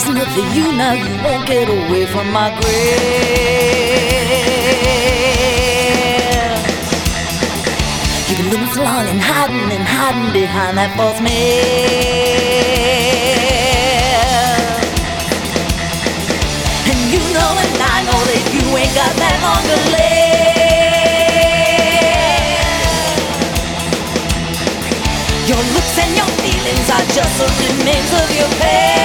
prisoner for you now. You won't get away from my grave. You've been living so long and hiding and hiding behind that false man. And you know and I know that you ain't got that long to live. Your looks and your feelings are just the remains of your past.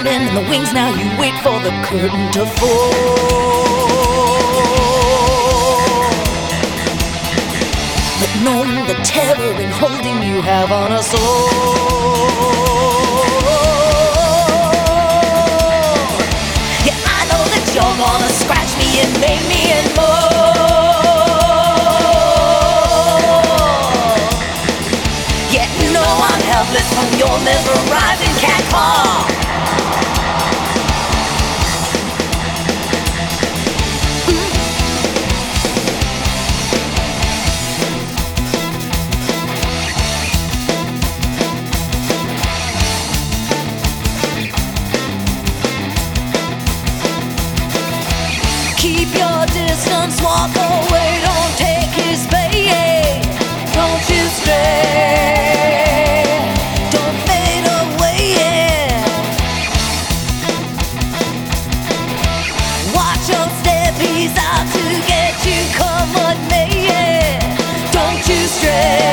Standing in the wings now, you wait for the curtain to fall. But knowing the terror and holding you have on us all. Yeah, I know that you're gonna scratch me and make me and more. You know I'm helpless from your mesmerizing cat call. Keep your distance, walk away, Don't you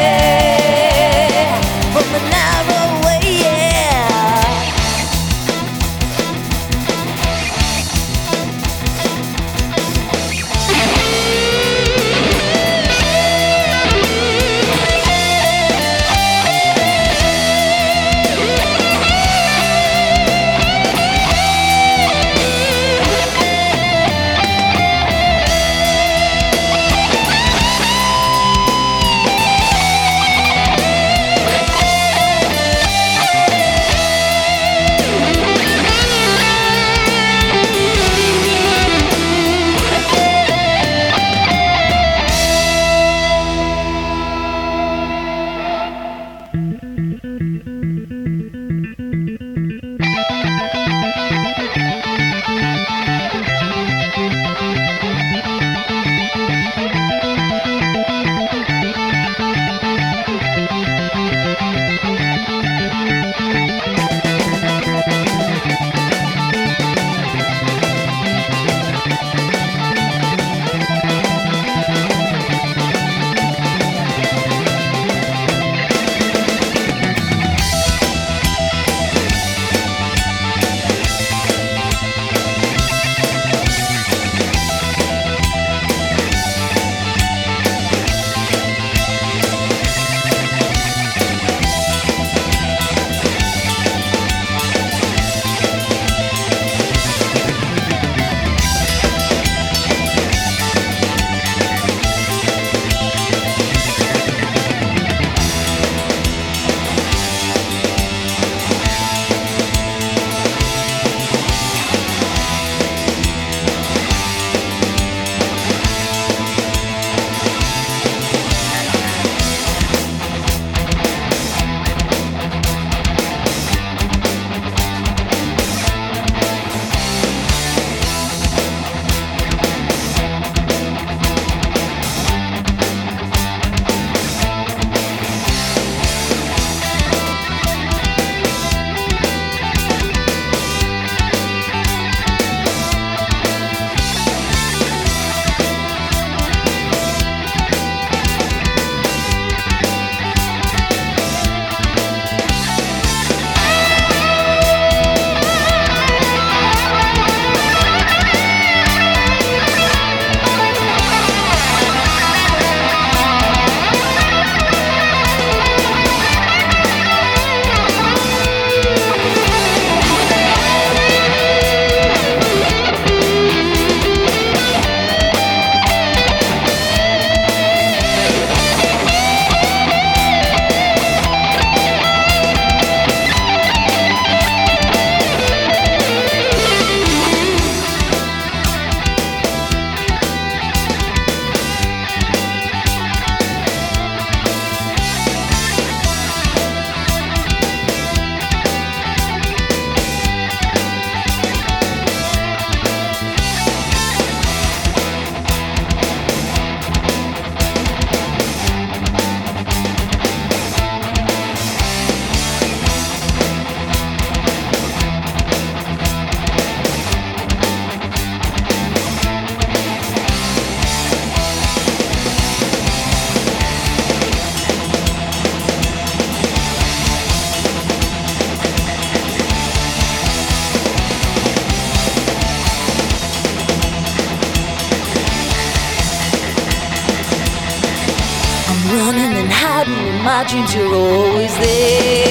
my dreams, you're always there.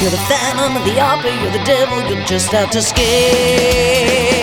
You're the phantom of the opera, you're the devil, you're just out to scare.